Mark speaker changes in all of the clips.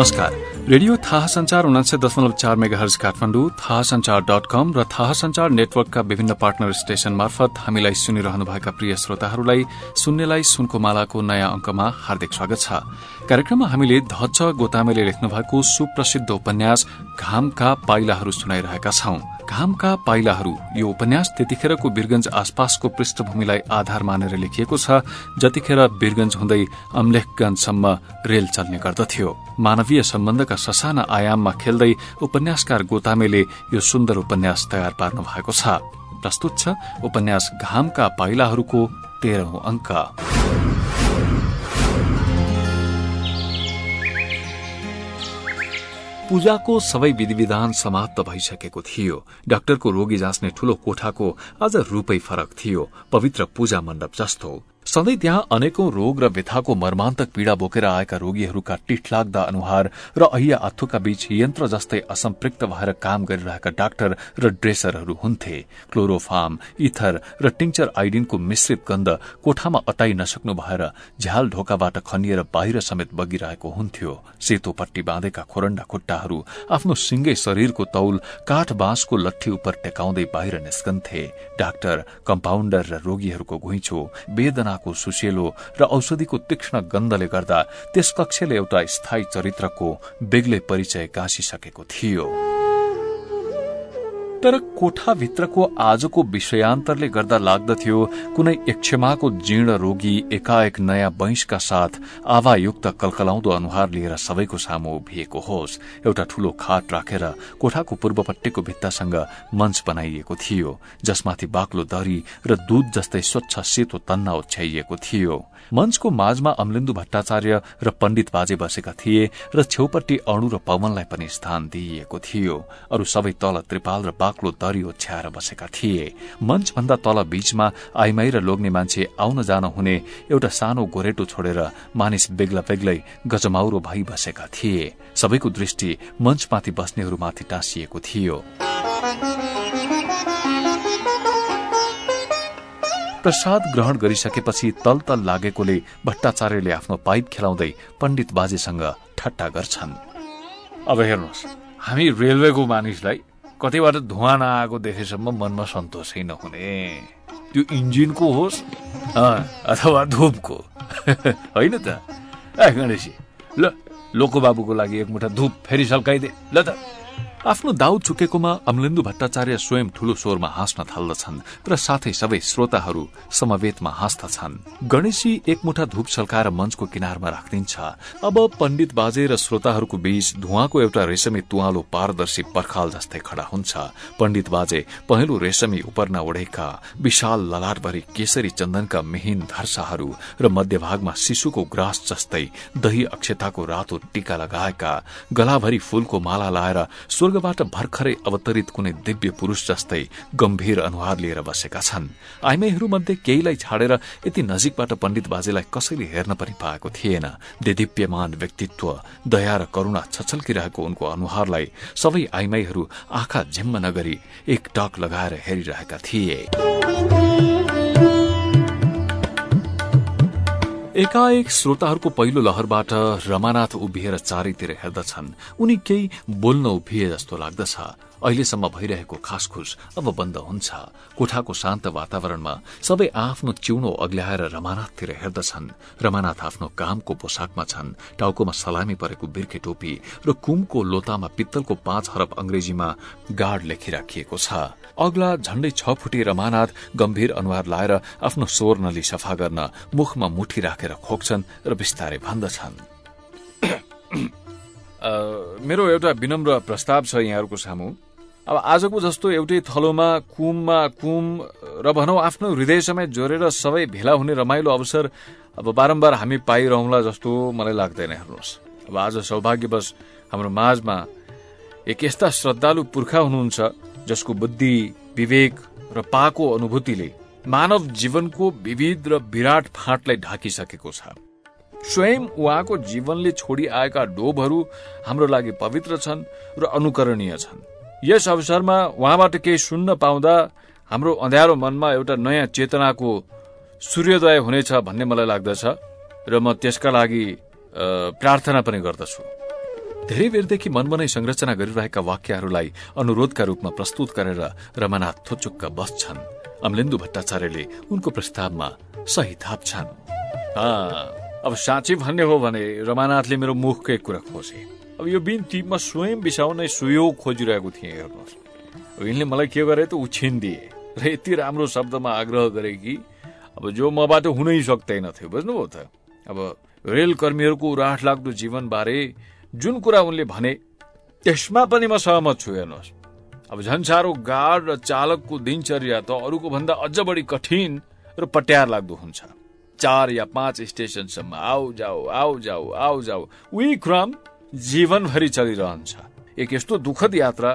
Speaker 1: नमस्कार। रेडियो थाहा संचार उनान्सय दशमलव चार मेगा हर्ज काठमाडौँ थाहा संचार डट कम र थाहा संचार नेटवर्कका विभिन्न पार्टनर स्टेशन मार्फत हामीलाई सुनिरहनुभएका प्रिय श्रोताहरूलाई सुन्नेलाई सुनको मालाको नयाँ अंकमा हार्दिक स्वागत छ। कार्यक्रममा हामीले धच गोतामेले लेख्नु भएको सुप्रसिद्ध उपन्यास घामका पाइलाहरू सुनाइरहेका छौं। घामका पाइलाहरू यो उपन्यास त्यतिखेरको वीरगंज आसपासको पृष्ठभूमिलाई आधार मानेर लेखिएको छ जतिखेर वीरगंज हुँदै अम्लेखगंजसम्म रेल चल्ने गर्दथ्यो। मानवीय सम्बन्धका ससाना आयाममा खेल्दै उपन्यासकार गोतामेले यो सुन्दर उपन्यास तयार पार्नु भएको छ। प्रस्तुत छ उपन्यास घामका पाइलाहरूको तेह्रौं अंक पूजाको सबै विधि विधान समाप्त भइसकेको थियो। डाक्टरको रोगी जाँच्ने ठूलो कोठाको आज रूपै फरक थियो। पवित्र पूजा मण्डप जस्तो। सधैँ त्यहाँ अनेकौं रोग र व्यथाको मर्मान्तक पीड़ा बोकेर आएका रोगीहरूका टिठलाग्दा अनुहार र अहिया आथुका बीच यन्त्र जस्तै असम्पृक्त भएर काम गरिरहेका डाक्टर र ड्रेसरहरू हुन्थे। क्लोरोफार्म इथर र टिङ्चर आइडिनको मिश्रित गन्ध कोठामा अटाइ नसक्नु भएर झ्याल ढोकाबाट खनिएर बाहिर समेत बगिरहेको हुन्थ्यो। सेतो पट्टी बाँधेका खोरण्डा खुट्टाहरू आफ्नो सिंगै शरीरको तौल काठ बाँसको लट्ठी उप टेकाउँदै बाहिर निस्कन्थे। डाक्टर कम्पाउण्डर र रोगीहरूको घुइँचो वेदना को सुसेलो र औषधिको तीक्ष्ण गन्धले गर्दा त्यस कक्षले एउटा स्थायी चरित्रको बेग्लै परिचय गाँसिसकेको थियो। तर कोठाभित्रको आजको विषयान्तरले गर्दा लाग्दथ्यो कुनै एकक्षमाको जीर्ण रोगी एकाएक नयाँ वैंशका साथ आवायुक्त कलकलाउँदो अनुहार लिएर सबैको सामु उभिएको होस् एउटा ठूलो खाट राखेर कोठाको पूर्वपट्टिको भित्तासँग मञ्च बनाइएको थियो जसमाथि बाक्लो दरी र दूध जस्तै स्वच्छ सेतो तन्ना ओछ्याइएको थियो। मञ्चको माझमा अमलिन्दु भट्टाचार्य र पण्डित बाजे बसेका थिए र छेउपट्टि अणु र पवनलाई पनि स्थान दिइएको थियो। अरू सबै तल त्रिपाल र बाक्लो दरी ओछ्याएर बसेका थिए। मञ्च भन्दा तल बीचमा आइमाई र लोग्ने मान्छे आउन जान हुने एउटा सानो गोरेटो छोडेर मानिस बेग्ला बेग्लै गजमाउरो भई बसेका थिए। सबैको दृष्टि मञ्चमाथि बस्नेहरूमाथि टाँसिएको थियो। प्रसाद ग्रहण गरिसकेपछि तल तल लागेकोले भट्टाचार्यले आफ्नो पाइप खेलाउँदै पण्डित बाजेसँग ठट्टा गर्छन्। अब हेर्नुहोस् हामी रेलवेको मानिसलाई कतैबाट धुवा नआएको देखेसम्म मनमा सन्तोषै नहुने। त्यो इन्जिनको होस् अथवा धुपको। होइन त? गणेशी ल लोको बाबुको लागि एक मुठा धुप फेरि सल्काइदे। ल त। आफ्नो दाउ चुकेकोमा अमलिन्दु भट्टाचार्य स्वयं ठूलो स्वरमा हाँस्न थाल्दछन् र साथै सबै श्रोताहरू समवेतमा हाँस्दछन्। गणेशी एकमुठा धूप सल्काएर मञ्चको किनारमा राखिदिन्छ। अब पण्डित बाजे र श्रोताहरूको बीच धुवाको एउटा रेशमी तुवालो पारदर्शी पर्खाल जस्तै खड़ा हुन्छ। पण्डित बाजे पहेँलो रेशमी उपरना ओढेका विशाल ललाटभरि केसरी चन्दनका मिहिन धर्साहरू र मध्यभागमा शिशुको ग्रास जस्तै दही अक्षताको रातो टीका लगाएका गलाभरि फूलको माला लाएर स्वर्गबाट भर्खरै अवतरित कुनै दिव्य पुरूष जस्तै गम्भीर अनुहार लिएर बसेका छन्। आइमाईहरूमध्ये केहीलाई छाडेर यति नजिकबाट पण्डित बाजेलाई कसैले हेर्न पनि पाएको थिएन। देदीप्यमान व्यक्तित्व दया र करूणा छचल्किरहेको उनको अनुहारलाई सबै आइमाईहरू आँखा झिम्म नगरी एक टक लगाएर हेरिरहेका थिए। एकाएक श्रोताहरूको पहिलो लहरबाट रमानाथ उभिएर चारैतिर हेर्दछन्। उनी केही बोल्न उभिए जस्तो लाग्दछ। अहिलेसम्म भइरहेको खासखुस अब बन्द हुन्छ। कोठाको शान्त वातावरणमा सबै आफ्नो चिउनो अग्ल्याएर रमानाथतिर हेर्दछन्। रमानाथ आफ्नो कामको पोसाकमा छन्। टाउकोमा सलामी परेको बिर्खे टोपी र कुमको लोतामा पित्तलको पाँच हरब अंग्रेजीमा गार्ड लेखिराखिएको छ। अग्ला झण्डै छ फुटी रमानाथ गम्भीर अनुहार लाएर आफ्नो स्वर नली सफा गर्न मुखमा मुठी राखेर खोक्छन् र बिस्तारै भन्दछन्। मेरो एउटा विनम्र प्रस्ताव छ यहाँहरूको सामु। अब आजको जस्तो एउटै थलोमा कुममा कुम र भनौँ आफ्नो हृदय समेत जोडेर सबै भेला हुने रमाइलो अवसर अब बारम्बार हामी पाइरहँला जस्तो मलाई लाग्दैन हेर्नुहोस्। अब आज सौभाग्यवश हाम्रो माझमा एक यस्ता श्रद्धालु पुर्खा हुनुहुन्छ। जसको बुद्धि विवेक र पाको अनुभूतिले मानव जीवनको विविध र विराट फाँटलाई ढाकिसकेको छ। स्वयं उहाँको जीवनले छोडी आएका डोबहरू हाम्रो लागि पवित्र छन् र अनुकरणीय छन्। यस अवसरमा उहाँबाट केही सुन्न पाउँदा हाम्रो अँध्यारो मनमा एउटा नयाँ चेतनाको सूर्योदय हुनेछ भन्ने मलाई लाग्दछ र म त्यसका लागि प्रार्थना पनि गर्दछु। धेरै बेरदेखि मनमनै संरचना गरिरहेका वाक्यहरूलाई अनुरोधका रूपमा प्रस्तुत गरेर रमानाथ थोचुक्क बस्छन्। अमलेन्दु भट्टाचार्यले उनको प्रस्तावमा सही थाप्छन्। अब साँच्ची भन्ने हो भने रमानाथले मेरो मुखकै कुरा खोजे। अब यो बिन्ती म स्वयं बिसाउने सुयोग खोजिरहेको थिएँ हेर्नुहोस्। यिनले मलाई के गरे त उछिन्दिए र यति राम्रो शब्दमा आग्रह गरे कि अब जो मबाट हुनै सक्दैन थियो बुझ्नुभयो त? अब रेल कर्मीहरूको राठ लाग्दो जीवनबारे जुन कुरा उनले भने त्यसमा पनि म सहमत छु हेर्नुहोस्। अब झन् गार्ड र चालकको दिनचर्या त अरूको भन्दा अझ बढी कठिन र पट्यार लाग्दो हुन्छ। चार या पाँच स्टेशनसम्म आऊ जाऊ आऊ जाऊ आऊ जाऊ। उही क्रम जीवनभरि चलिरहन्छ। एक यस्तो दुःखद यात्रा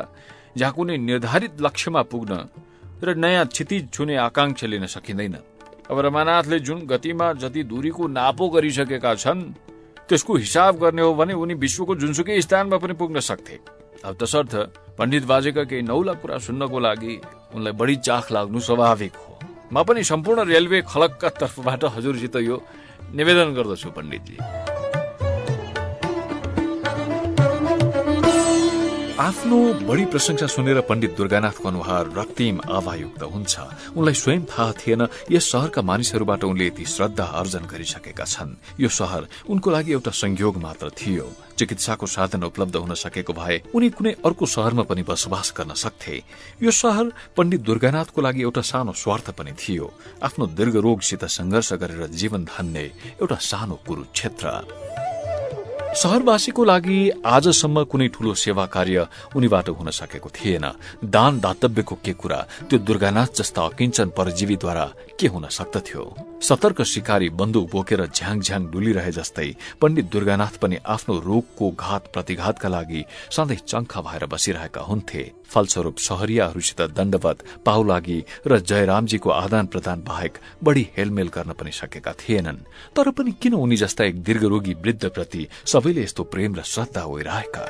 Speaker 1: जहाँ कुनै निर्धारित लक्ष्यमा पुग्न र नयाँ क्षितिज छुने आकांक्षा लिन सकिँदैन। अब रमानाथले जुन गतिमा जति दूरीको नापो गरिसकेका छन् त्यसको हिसाब गर्ने हो भने उनी विश्वको जुनसुकै स्थानमा पनि पुग्न सक्थे। अब तसर्थ पण्डित बाजेका केही नौला कुरा सुन्नको लागि उनलाई बढी चाख लाग्नु स्वाभाविक हो। म पनि सम्पूर्ण रेलवे खलकका तर्फबाट हजुरसित यो निवेदन गर्दछु पण्डितजी। आफ्नो बढी प्रशंसा सुनेर पण्डित दुर्गानाथको अनुहार रक्तिम आभायुक्त हुन्छ। उनलाई स्वयं थाहा थिएन यस शहरका मानिसहरूबाट उनले यति श्रद्धा अर्जन गरिसकेका छन्। यो शहर उनको लागि एउटा संयोग मात्र थियो। चिकित्साको साधन उपलब्ध हुन सकेको भए उनी कुनै अर्को शहरमा पनि बसोबास गर्न सक्थे। यो शहर पण्डित दुर्गानाथको लागि एउटा सानो स्वार्थ पनि थियो। आफ्नो दीर्घ रोगसित संघर्ष गरेर जीवन धान्ने एउटा सानो कुरुक्षेत्र। शहरवासीको लागि आजसम्म कुनै ठूलो सेवा कार्य उनीबाट हुन सकेको थिएन। दान दातव्यको के कुरा? त्यो दुर्गानाथ जस्ता अकिञ्चन परजीवीद्वारा के हुन सक्दथ्यो? सतर्क शिकारी बन्दुक बोकेर झ्याङ झ्याङ डुलिरहे जस्तै पण्डित दुर्गानाथ पनि आफ्नो रोगको घात प्रतिघातका लागि सधैँ चङ्खा भएर बसिरहेका हुन्थे। फलस्वरूप सहरियाहरूसित दण्डवत पाउ लागि र जयरामजीको आदान प्रदान बाहेक बढ़ी हेलमेल गर्न पनि सकेका थिएनन्। तर पनि किन उनी जस्ता एक दीर्घरोगी वृद्धप्रति सबैले यस्तो प्रेम र श्रद्धा होइरहेका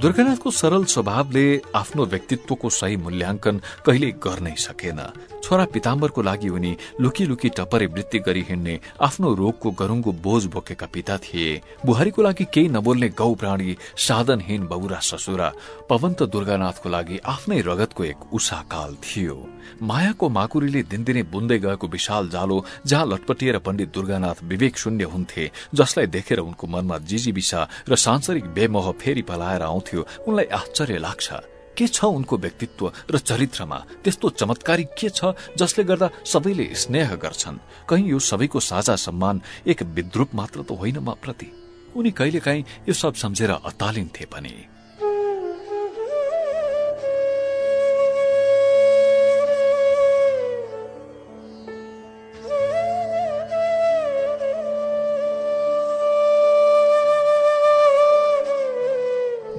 Speaker 1: दुर्गानाथको सरल स्वभावले आफ्नो व्यक्तित्वको सही मूल्याङ्कन कहिले गर्नै सकेन। छोरा पिताम्बरको लागि उनी लुकी लुकी टपरे वृत्ति गरी हिँड्ने आफ्नो रोगको गरुङको बोझ बोकेका पिता थिए। बुहारीको लागि केही नबोल्ने गौ प्राणी साधनहीन बौरा ससुरा पवन्त दुर्गानाथको लागि आफ्नै रगतको एक उषाकाल थियो। मायाको माकुरीले दिनदिनै बुन्दै गएको विशाल जालो जहाँ लटपटिएर पण्डित दुर्गानाथ विवेक शून्य हुन्थे जसलाई देखेर उनको मनमा जिजीविसा र सांसारिक बेमोह फेरि पलाएर आउँथ्यो उनलाई आश्चर्य लाग्छ। के छ उनको व्यक्तित्व र चरित्रमा? त्यस्तो चमत्कारी के छ जसले गर्दा सबैले स्नेह गर्छन्? कहीँ यो सबैको साझा सम्मान एक विद्रूप मात्र त होइन म प्रति। उनी कहिलेकाहीँ यो सब सम्झेर अतालिन्थे पनि।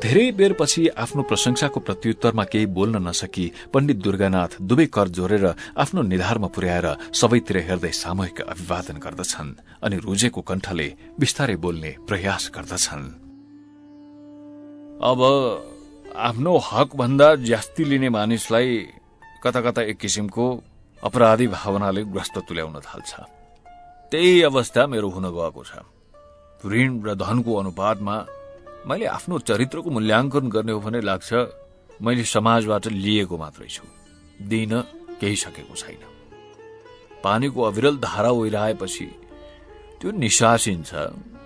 Speaker 1: धेरै बेरपछि आफ्नो प्रशंसाको प्रत्युत्तरमा केही बोल्न नसकी पण्डित दुर्गानाथ दुवै कर जोरेर आफ्नो निधारमा पुर्याएर सबैतिर हेर्दै सामूहिक अभिवादन गर्दछन् अनि रुजेको कण्ठले बिस्तारै बोल्ने प्रयास गर्दछन्। अब आफ्नो हक भन्दा ज्यास्ती लिने मानिसलाई कता कता एक किसिमको अपराधी भावनाले ग्रस्त तुल्याउन थाल्छ। त्यही अवस्था मेरो हुन गएको छ। ऋण र धनको अनुपातमा मैले आफ्नो चरित्रको मूल्याङ्कन गर्ने हो भने लाग्छ। मैले समाजबाट लिएको मात्रै छु। दिन केही सकेको छैन। पानीको अविरल धारा ओइराएपछि त्यो निसासिन्छ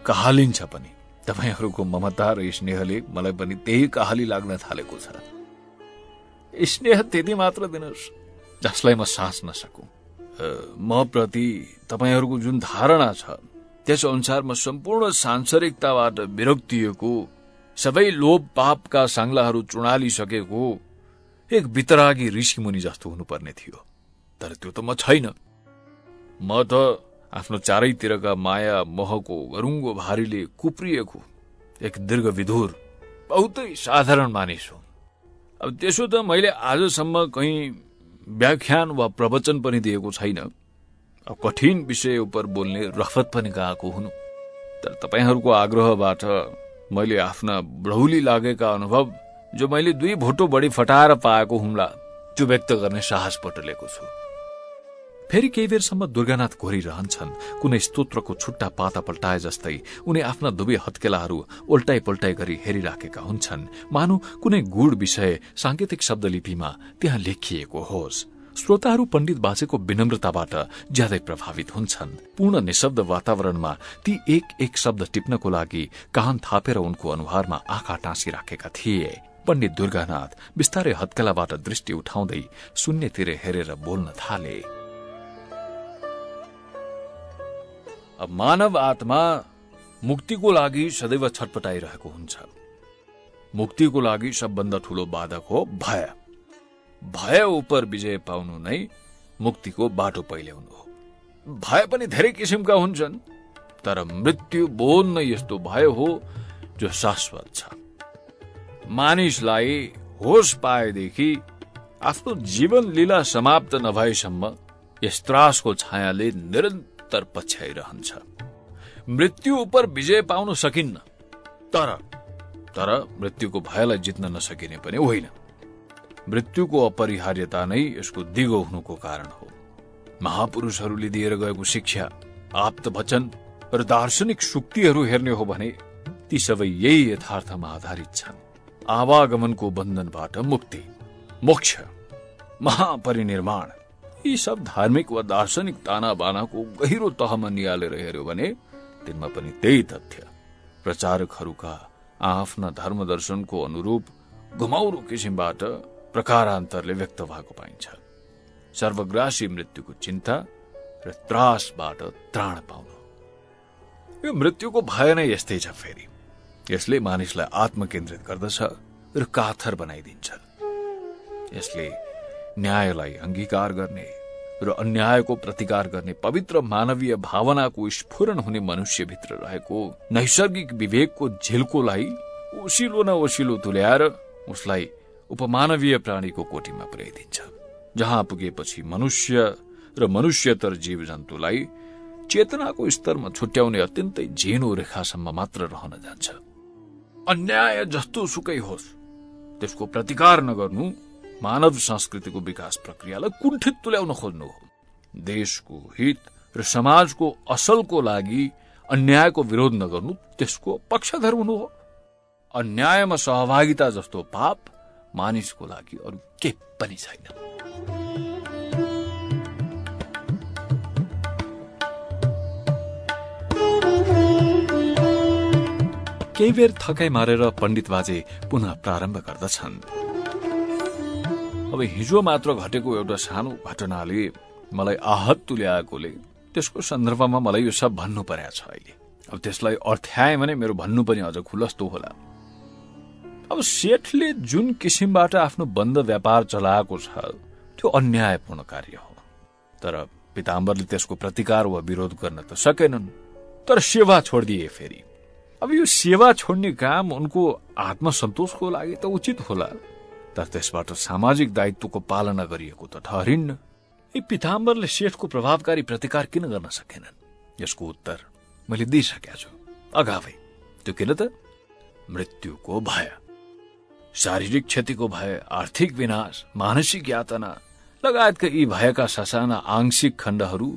Speaker 1: कहालिन्छ पनि। तपाईँहरूको ममता र स्नेहले मलाई पनि त्यही कहाली लाग्न थालेको छ। स्नेह त्यति मात्र दिनुहोस् जसलाई म साँच्न सकु। म प्रति तपाईँहरूको जुन धारणा छ त्यस म सम्पूर्ण सांसारिकताबाट विरक्तिएको सबै लोभ पापका साङ्लाहरू चुडालिसकेको एक वितरागी ऋषि मुनि जस्तो हुनुपर्ने थियो। तर त्यो त म छैन। म त आफ्नो चारैतिरका माया मोहको गरुङ्गो भारीले कुप्रिएको एक दीर्घ विधुर बहुतै साधारण मानिस हो। अब त्यसो त मैले आजसम्म कहीँ व्याख्यान वा प्रवचन पनि दिएको छैन। कठिन विषय उप बोल्ने रफत पनि गएको हुनु। तर तपाईँहरूको आग्रहबाट मैले आफ्ना ब्रौली लागेका अनुभव जो मैले दुई भोटो बढी फटाएर पाएको हुम्ला त्यो व्यक्त गर्ने साहस पटलेको छु। फेरि केही बेरसम्म दुर्गानाथ घोरिरहन्छन् कुनै स्तोत्रको छुट्टा पाता पल्टाए जस्तै उनी आफ्ना दुवै हत्केलाहरू उल्टाइ पल्टाइ गरी हेरिराखेका हुन्छन्। मानु कुनै गुड विषय सांकेतिक शब्दलिपिमा त्यहाँ लेखिएको होस्। श्रोताहरू पण्डित बाजेको विनम्रताबाट ज्यादै प्रभावित हुन्छन्। पूर्ण निशब्द वातावरणमा ती एक एक शब्द टिप्नको लागि कान थापेर उनको अनुहारमा आँखा टाँसिराखेका थिए। पण्डित दुर्गानाथ बिस्तारै हत्केलाबाट दृष्टि उठाउँदै शून्यतिर हेरेर बोल्न थाले। मानव आत्मा मुक्तिको लागि सदैव छटपटाइरहेको हुन्छ। मुक्तिको लागि सबभन्दा ठूलो बाधक हो भय। भय उप विजय पाउनु नै मुक्तिको बाटो पहिल्याउनु हो। भय पनि धेरै किसिमका हुन्छन् तर मृत्यु बोध नै यस्तो भय हो जो शाश्वत छ। मानिसलाई होस पाएदेखि आफ्नो जीवन लीला समाप्त नभएसम्म यस त्रासको छायाले निरन्तर पछ्याइरहन्छ। मृत्यु उप विजय पाउन सकिन्न तर तर मृत्युको भयलाई जित्न नसकिने पनि होइन। मृत्युको अपरिहार्यता नै यसको दिगो हुनुको कारण हो। महापुरूषहरूले दिएर गएको शिक्षा आप्त वचन र दार्शनिक सुक्तिहरू हेर्ने हो भने ती सबै यही यथार्थमा आधारित छन्। आवागमनको बन्धनबाट मुक्ति मोक्ष महापरिनिर्माण यी सब धार्मिक वा दार्शनिक ताना बानाको गहिरो तहमा निहालेर हेर्यो भने तिनमा पनि त्यही तथ्य। प्रचारकहरूका आफ्ना धर्म दर्शनको अनुरूप घुमाउरो किसिमबाट प्रकारान्तरले व्यक्त भएको पाइन्छ। सर्वग्रासी मृत्युको चिन्ता र त्रासबाट त्राण पाउनु। यो मृत्युको भय नै यस्तै छ फेरि। यसले मानिसलाई आत्मकेन्द्रित गर्दछ र काथर बनाइदिन्छ। यसले न्यायलाई अंगीकार गर्ने र अन्यायको प्रतिकार गर्ने पवित्र मानवीय भावनाको स्फुरण हुने मनुष्यभित्र रहेको नैसर्गिक विवेकको झिल्कोलाई ओसिलो न ओसिलो तुल्याएर उसलाई उपमानवीय प्राणीको कोटीमा पुर्याइदिन्छ जहाँ पुगेपछि मनुष्य र मनुष्यतर जीव जन्तुलाई चेतनाको स्तरमा छुट्याउने अत्यन्तै झिनो रेखासम्म मात्र रहन जान्छ। अन्याय जस्तो सुकै होस्। त्यसको प्रतिकार नगर्नु मानव संस्कृतिको विकास प्रक्रियालाई कुण्ठित तुल्याउन खोज्नु हो। देशको हित र समाजको असलको लागि अन्यायको विरोध नगर्नु त्यसको पक्षधर हुनु हो। अन्यायमा सहभागिता जस्तो पाप मानिसको लागि अरू के पनि छैन। केही बेर थकाइ मारेर पण्डित बाजे पुनः प्रारम्भ गर्दछन्। अब हिजो मात्र घटेको एउटा सानो घटनाले मलाई आहत तुल्याएकोले त्यसको सन्दर्भमा मलाई यो सब भन्नु परेको छ अहिले। अब त्यसलाई अर्थ्याए भने मेरो भन्नु पनि अझ खुलस्तो होला। अब सेठले जुन किसिमबाट आफ्नो बन्द व्यापार चलाएको छ त्यो अन्यायपूर्ण कार्य हो। तर पिताम्बरले त्यसको प्रतिकार वा विरोध गर्न त सकेनन् तर सेवा छोडिदिए फेरि। अब यो सेवा छोड्ने काम उनको आत्मसन्तोषको लागि त उचित होला। तर त्यसबाट सामाजिक दायित्वको पालना गरिएको त ठहरिन्न। यी पिताम्बरले सेठको प्रभावकारी प्रतिकार किन गर्न सकेनन्? यसको उत्तर मैले दिइसकेका छु। अगावै त्यो किन त? मृत्युको भय। शारीरिक क्षतिको भय आर्थिक विनाश मानसिक यातना लगायतका यी भयका ससाना आंशिक खण्डहरू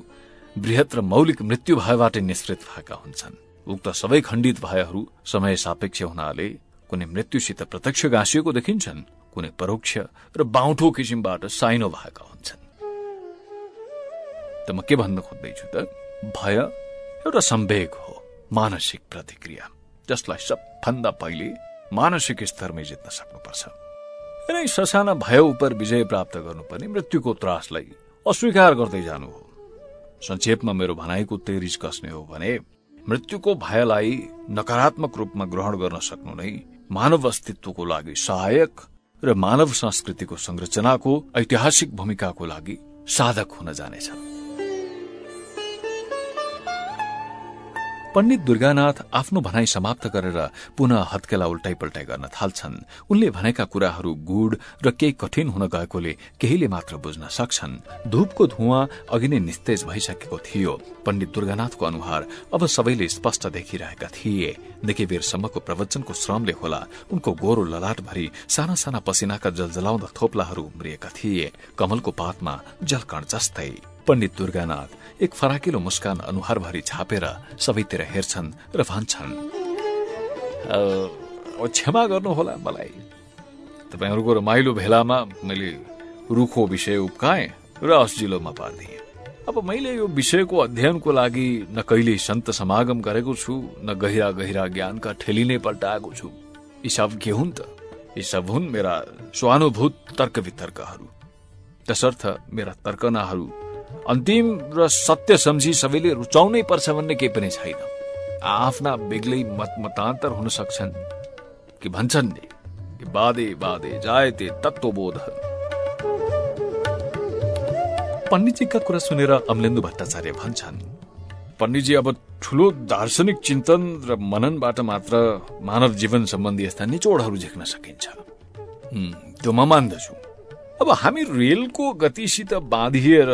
Speaker 1: वृहत र मौलिक मृत्यु भयबाट निश्चित भएका हुन्छन्। उक्त सबै खण्डित भयहरू समय सापेक्ष हुनाले कुनै मृत्युसित प्रत्यक्ष गाँसिएको देखिन्छन् कुनै परोक्ष र बाहुठो किसिमबाट साइनो भएका हुन्छन्। त म के भन्न खोज्दैछु त? भय एउटा सम्वेग हो मानसिक प्रतिक्रिया जसलाई सबभन्दा पहिले मानसिक स्तरमै जित्न सक्नुपर्छ। यिनै ससाना भय उप विजय प्राप्त गर्नुपर्ने मृत्युको त्रासलाई अस्वीकार गर्दै जानु हो। संक्षेपमा मेरो भनाइको तेरिज कस्ने हो भने मृत्युको भयलाई नकारात्मक रूपमा ग्रहण गर्न सक्नु नै मानव अस्तित्वको लागि सहायक र मानव संस्कृतिको संरचनाको ऐतिहासिक भूमिकाको लागि साधक हुन जानेछ। पण्डित दुर्गानाथ आफ्नो भनाई समाप्त गरेर पुनः हत्केला उल्टाइ पल्टाइ गर्न थाल्छन्। उनले भनेका कुराहरू गुड र केही कठिन हुन गएकोले केहीले मात्र बुझ्न सक्छन्। धूपको धुवा अघि नै निस्तेज भइसकेको थियो। पण्डित दुर्गानाथको अनुहार अब सबैले स्पष्ट देखिरहेका थिए। निकै बेरसम्मको प्रवचनको श्रमले होला उनको गोरो ललाटभरि साना साना पसिनाका जलजलाउँदा थोप्लाहरू उम्रिएका थिए। कमलको पातमा जलकण जस्तै। पण्डित दुर्गानाथ एक फराकिलो मुस्कान अनुहारभरि छापेर सबैतिर हेर्छन् र भन्छन् क्षमा गर्नुहोला मलाई। तपाईँहरूको रमाइलो भेलामा मैले रुखो विषय उब्काएँ र अस्जिलोमा पारिदिएँ अब मैले यो विषयको अध्ययनको लागि न कहिले सन्त समागम गरेको छु न गहिरा गहिरा ज्ञानका ठेलिने पल्टाएको छु। यी सब के हुन् त? यी सब हुन् मेरा स्वानुभूत तर्क वितर्कहरू तसर्थ मेरा तर्कनाहरू अन्तिम र सत्य सम्झी सबैले रुचाउनै पर्छ भन्ने केही पनि छैन। आफ्ना बेग्लै मत मतान्तर हुन सक्छन् कि भन्छन् नि कि बादे बादे जायते तत्वबोध पण्डितजीका कुरा सुनेर अमलेन्दु भट्टाचार्य भन्छन् पण्डितजी अब ठुलो दार्शनिक चिन्तन र मननबाट मात्र मानव जीवन सम्बन्धी यस्ता निचोडहरू झेक्न सकिन्छ। त्यो म मान्दछु। अब हामी रेलको गतिसित बाँधिएर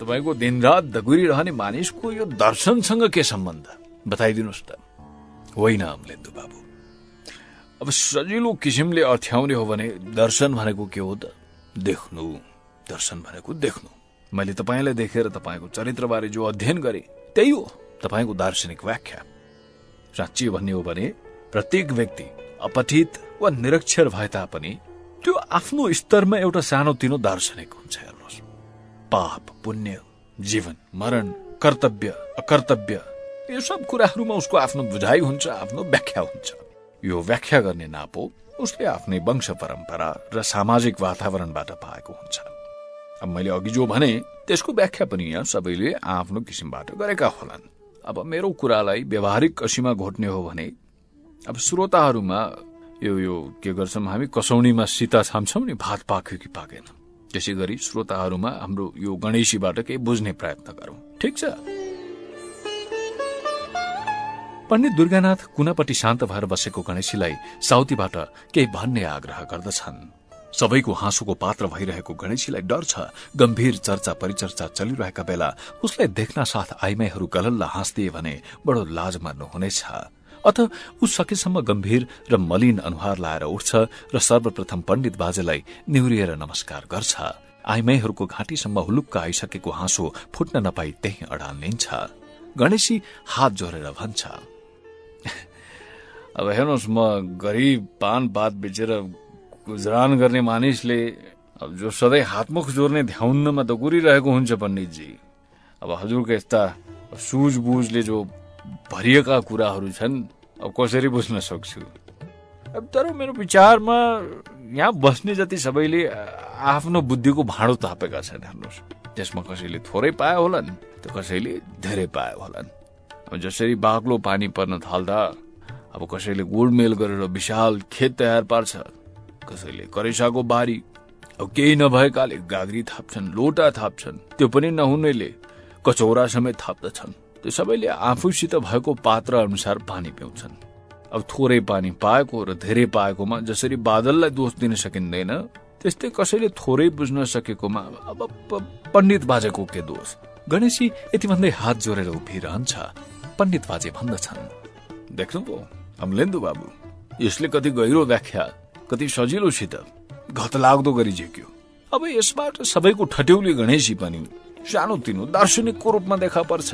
Speaker 1: तपाईँको दिनरात दगुरिरहने मानिसको यो दर्शनसँग के सम्बन्ध? बताइदिनुहोस् त। होइन अमलेन्दु बाबु। अब सजिलो किसिमले अर्थ्याउने हो भने दर्शन भनेको के हो त? देख्नु। दर्शन भनेको देख्नु। मैले तपाईँलाई देखेर तपाईँको चरित्रबारे जो अध्ययन गरे त्यही हो तपाईँको दार्शनिक व्याख्या। साँच्ची भन्ने हो भने प्रत्येक व्यक्ति अपठित वा निरक्षर भए तापनि त्यो आफ्नो स्तरमा एउटा सानो तिनो दार्शनिक हुन्छ हेर्नुहोस्। पाप पुण्य जीवन मरण कर्तव्य अकर्तव्य यो सब कुराहरूमा उसको आफ्नो बुझाइ हुन्छ आफ्नो व्याख्या हुन्छ। यो व्याख्या गर्ने नापो उसले आफ्नै वंश परम्परा र सामाजिक वातावरणबाट पाएको हुन्छ। अब मैले अघि जो भने त्यसको व्याख्या पनि यहाँ सबैले आफ्नो किसिमबाट गरेका होलान्। अब मेरो कुरालाई व्यवहारिक कसीमा घोट्ने हो भने अब श्रोताहरूमा यो यो के गर्छौँ हामी? कसौनीमा सीता छाम्छौँ नि भात पाक्यो कि पाकेन। त्यसै गरी श्रोताहरूमा हाम्रो यो गणेशीबाट केही बुझ्ने प्रयत्न गरौँ। ठिक छ? पण्डित दुर्गानाथ कुनापट्टि शान्त भएर बसेको गणेशीलाई साउतीबाट केही भन्ने आग्रह गर्दछन्। सबैको हाँसोको पात्र भइरहेको गणेशीलाई डर छ। गम्भीर चर्चा परिचर्चा चलिरहेका बेला उसलाई देख्न साथ आइमाईहरू गलल्ल हाँस्दिए भने बडो लाज मान्नुहुनेछ। अत ऊ सकेसम्म गम्भीर र मलिन अनुहार लाएर उठ्छ र सर्वप्रथम पण्डित बाजेलाई निहुरिएर नमस्कार गर्छ। आइमाईहरूको घाँटीसम्म हुलुक्क आइसकेको हाँसो फुट्न नपाई त्यही अडान लिन्छ। गणेशी हात जोडेर भन्छ अब हेर्नुहोस् म गरिब पान पात बेचेर गुजरान गर्ने मानिसले अब जो सधैँ हातमुख जोर्ने ध्याउन्नमा त गुरिरहेको हुन्छ पण्डितजी। अब हजुरको यस्ता सुझबुझले जो भरिएका कुराहरू छन्। अब कसरी बुझ्न सक्छु? अब तर मेरो विचारमा यहाँ बस्ने जति सबैले आफ्नो बुद्धिको भाँडो तापेका छन् हेर्नुहोस्। त्यसमा कसैले थोरै पाए होलान् त कसैले धेरै पाए होलान्। अब जसरी बाक्लो पानी पर्न थाल्दा अब कसैले गोडमेल गरेर विशाल खेत तयार पार्छ कसैले करेसाको बारी अब केही नभएकाले गाग्री थाप्छन् लोटा थाप्छन्। त्यो पनि नहुनेले कचौरा समेत थाप्दछन्। त्यो सबैले आफूसित भएको पात्र अनुसार पानी पिउँछन्। अब थोरै पानी पाएको र धेरै पाएकोमा जसरी बादललाई दोष दिन सकिँदैन त्यस्तै कसैले थोरै बुझ्न सकेकोमा अब पण्डित बाजेको के दोष? गणेशी यति भन्दै हात जोडेर उभिरहन्छ। पण्डित बाजे भन्दछन्। देख्नु पो अमलेन्दु बाबु यसले कति गहिरो व्याख्या कति सजिलोसित घत लाग्दो गरी झेक्यो अब यसबाट सबैको ठट्यौली गणेशी पनि सानो तिनो दार्शनिकको रूपमा देखा पर्छ।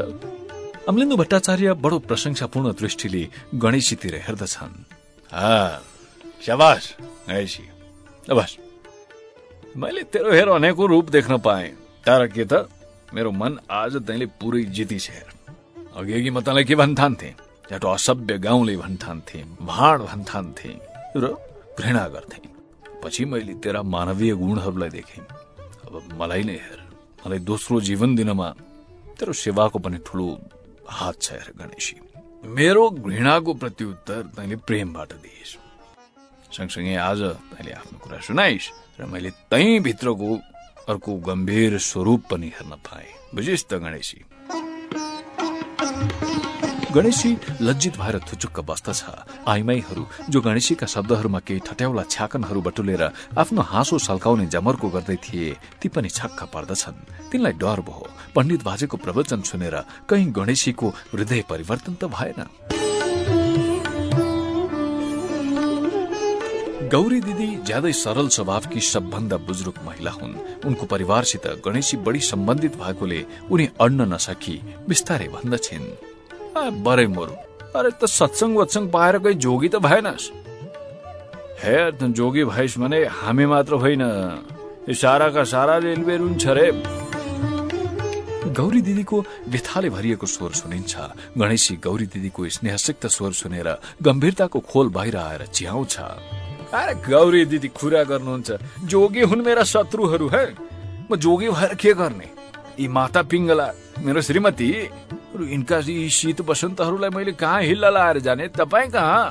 Speaker 1: अमलिन्दु भट्टाचार्य बडो प्रशंसापूर्ण दृष्टिले गणेशीतिर हेर्दछन्। मैले तेरो हेर अनेको रूप देख्न पाएँ। तर के त मेरो मन आज तैँले पुरै जितिस हेर। अघि अघि म तँलाई के भन्ठान्थे एउटा असभ्य गाउँले भन्ठान्थे भाँड भन्ठान्थे र घृणा गर्थे। पछि मैले तेरा मानवीय गुणहरूलाई देखेँ। अब मलाई नै हेर। मलाई दोस्रो जीवन दिनमा तेरो सेवाको पनि ठुलो हात गणेशी। मेरो घृणाको प्रत्युत्तर तैँले प्रेमबाट दिइस्। सँगसँगै आज तैँले आफ्नो कुरा सुनाइस् र मैले तै भित्रको अर्को गम्भीर स्वरूप पनि हेर्न पाएँ। बुझिस् त गणेशी। गणेशी लज्जित भएर थुचुक्क बस्दछ। आइमाईहरू जो गणेशीका शब्दहरूमा केही ठट्याउला छ्याकनहरू बटुलेर आफ्नो हाँसो सल्काउने जमर्को गर्दै थिए ती पनि छक्क पर्दछन्। तिनलाई डर भयो। पण्डित बाजेको प्रवचन सुनेर कहीँ गणेशीको हृदय परिवर्तन त भएन। गौरी दिदी ज्यादै सरल स्वभावकी सबभन्दा बुजुर्ग महिला हुन्। उनको परिवारसित गणेशी बढी सम्बन्धित भएकोले उनी अड्न नसकी बिस्तारै भन्दछिन्। बरै मोरु अरे त सत्सङ्ग वत्सङ्ग पाएर कहीँ जोगी त भएनस् हे जोगी भएस भने हामी मात्र होइन साराका सारा रेलवे रुन्छ रे गौरी दिदीको व्यथाले भरिएको स्वर सुनिन्छ गणेशी गौरी दिदीको स्नेहसिक्त स्वर सुनेर गम्भीरताको खोल बाहिर आएर च्याउँछ अरे गौरी दिदी खुरा गर्नुहुन्छ। जोगी हुन् मेरा शत्रुहरू है। म जोगी भएर के गर्ने? यी माता पिङ्गला मेरो श्रीमती यिनका यी शीत बसन्तहरूलाई मैले कहाँ हिल्ला लाएर जाने? तपाईँ कहाँ?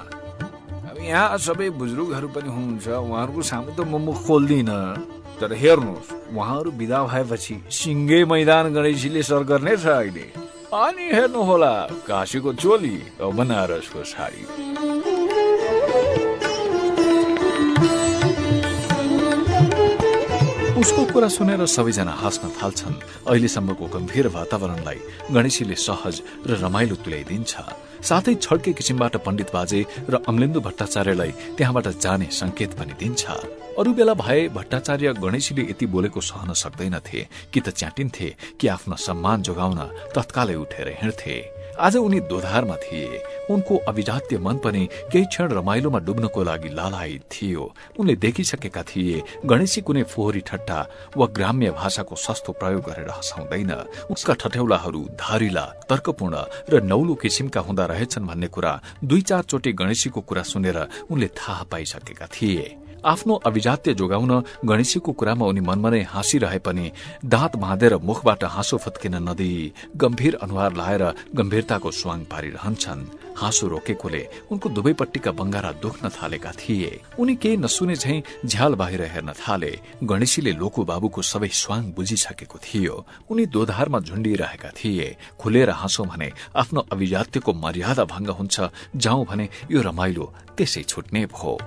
Speaker 1: अब यहाँ सबै बुजुर्गहरू पनि हुनुहुन्छ। उहाँहरूको सामु त म मुख खोल्दिनँ। तर हेर्नुहोस् उहाँहरू विदा भएपछि सिङ्गे मैदान गणेशजीले सर गर्ने छ अहिले। अनि हेर्नुहोला काशीको चोली बनारसको साडी। उसको कुरा सुनेर सबैजना हाँस्न थाल्छन्। अहिलेसम्मको गम्भीर वातावरणलाई गणेशीले सहज र रमाइलो तुल्याइदिन्छ। साथै छड्के किसिमबाट पण्डित बाजे र अमलेन्दु भट्टाचार्यलाई त्यहाँबाट जाने संकेत पनि दिन्छ। अरू बेला भए भट्टाचार्य गणेशीले यति बोलेको सहन सक्दैनथे कि त च्याटिन्थे कि आफ्नो सम्मान जोगाउन तत्कालै उठेर हिँड्थे। आज उनी दोधारमा थिए। उनको अभिजात्य मन पनि केही क्षण रमाइलोमा डुब्नको लागि लालायित थियो। उनले देखिसकेका थिए गणेशी कुनै फोहोरी ठट्टा वा ग्राम्य भाषाको सस्तो प्रयोग गरेर हँसाउँदैन। उसका ठट्यौलाहरू धारिला तर्कपूर्ण र नौलो किसिमका हुँदा रहेछन् भन्ने कुरा दुई चार चोटि गणेशीको कुरा सुनेर उनले थाहा पाइसकेका थिए। आफ्नो अभिजात्य जोगाउन गणेशीको कुरामा उनी मनमनै हाँसिरहे पनि दाँत बाँधेर मुखबाट हाँसो फत्किन नदिई गम्भीर अनुहार लाएर गम्भीरताको स्वाङ पारिरहन्छन्। हाँसो रोकेकोले उनको दुवैपट्टिका बंगारा दुख्न थालेका थिए। उनी केही नसुने झै झ्याल बाहिर हेर्न थाले। गणेशीले लोको बाबुको सबै स्वाङ बुझिसकेको थियो। उनी दोधारमा झुण्डिरहेका थिए। खुलेर हाँसो भने आफ्नो अभिजात्यको मर्यादा भंग हुन्छ। जाउँ भने यो रमाइलो त्यसै छुट्ने भो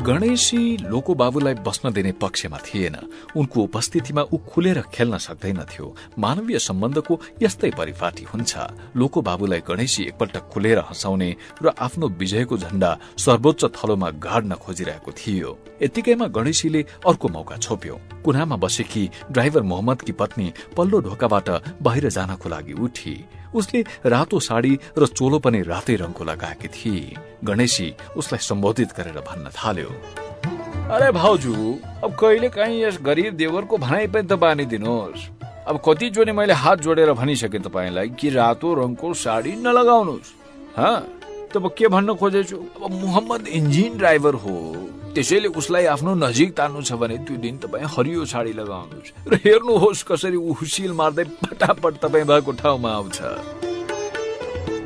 Speaker 1: गणेशी लोको बाबुलाई बस्न दिने पक्षमा थिएन। उनको उपस्थितिमा ऊ खुलेर खेल्न सक्दैनथ्यो। मानवीय सम्बन्धको यस्तै परिपाटी हुन्छ। लोको बाबुलाई गणेशी एकपल्ट खुलेर हँसाउने र आफ्नो विजयको झण्डा सर्वोच्च थलोमा गाड्न खोजिरहेको थियो। यतिकैमा गणेशीले अर्को मौका छोप्यो। कुनामा बसेकी ड्राइभर मोहम्मदकी पत्नी पल्लो ढोकाबाट बाहिर जानको लागि उठी। उसले रातो साडी र चोलो पनि रातै रङको लगाएकी थिए गणेशी उसलाई सम्बोधित गरेर भन्न थाल्यो। अरे भाउजू अब कहिले काहीँ यस गरीब देवरको भनाइ पनि त बानिदिनुहोस्। अब कति जोडी मैले हात जोडेर भनिसके तपाईँलाई कि रातो रङको साडी नलगाउनुहोस्। तब के भन्न खोजेछु? अब मोहम्मद इन्जिन ड्राइभर हो। त्यसैले उसलाई आफ्नो नजिक तान्नु छ भने त्यो दिन तपाईँ हरियो साडी लगाउनुहोस्। र हेर्नुहोस् कसरी ऊ हुसिल मार्दै फटाफट तपाईँ भएको ठाउँमा आउँछ।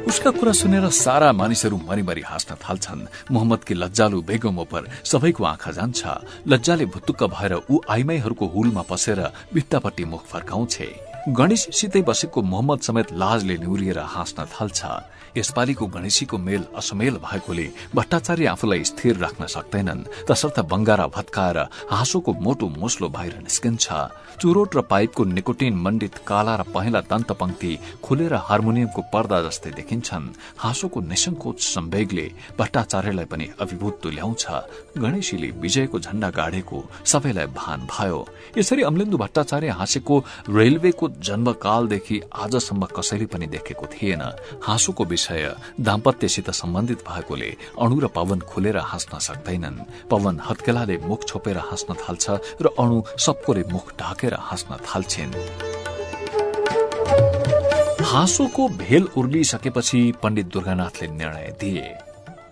Speaker 1: उसका कुरा सुनेर सारा मानिसहरू मरिमरि हाँस्न थाल्छन्। मोहम्मदकी लज्जालु बेगम ओपर सबैको आँखा जान्छ। लज्जाले भुत्तुक्क भएर ऊ आइमाईहरूको हुलमा पसेर भित्तापट्टि मुख फर्काउँछे। गणेशसितै बसेको मोहम्मद समेत लाजले निहुरिएर हाँस्न थाल्छ। यसपालिको गणेशीको मेल असमेल भएकोले भट्टाचार्य आफूलाई स्थिर राख्न सक्दैनन्। तसर्थ बंगारा भत्काएर हाँसोको मोटो मुस्लो बाहिर निस्किन्छ। चुरोट र पाइपको निकोटिन मण्डित काला र पहेँला दन्त पंक्ति खुलेर हार्मोनियमको पर्दा जस्तै देखिन्छन्। हाँसोको निसंकोच सम्वेगले भट्टाचार्यलाई पनि अभिभूत तुल्याउँछ गणेशीले विजयको झण्डा गाडेको सबैलाई भान भयो। यसरी अमलिन्दु भट्टाचार्य हाँसेको रेलवेको जन्मकालदेखि आजसम्म कसैले पनि देखेको थिएन। हाँसोको दाम्पत्यसित सम्बन्धित भएकोले अणु र पवन खुलेर हाँस्न सक्दैनन्। पवन हत्केलाले मुख छोपेर हाँस्न थाल्छ र अणु सबकोले मुख ढाकेर हाँस्न थाल्छिन्। हाँसोको भेल उर्लिसकेपछि पण्डित दुर्गानाथले निर्णय दिए।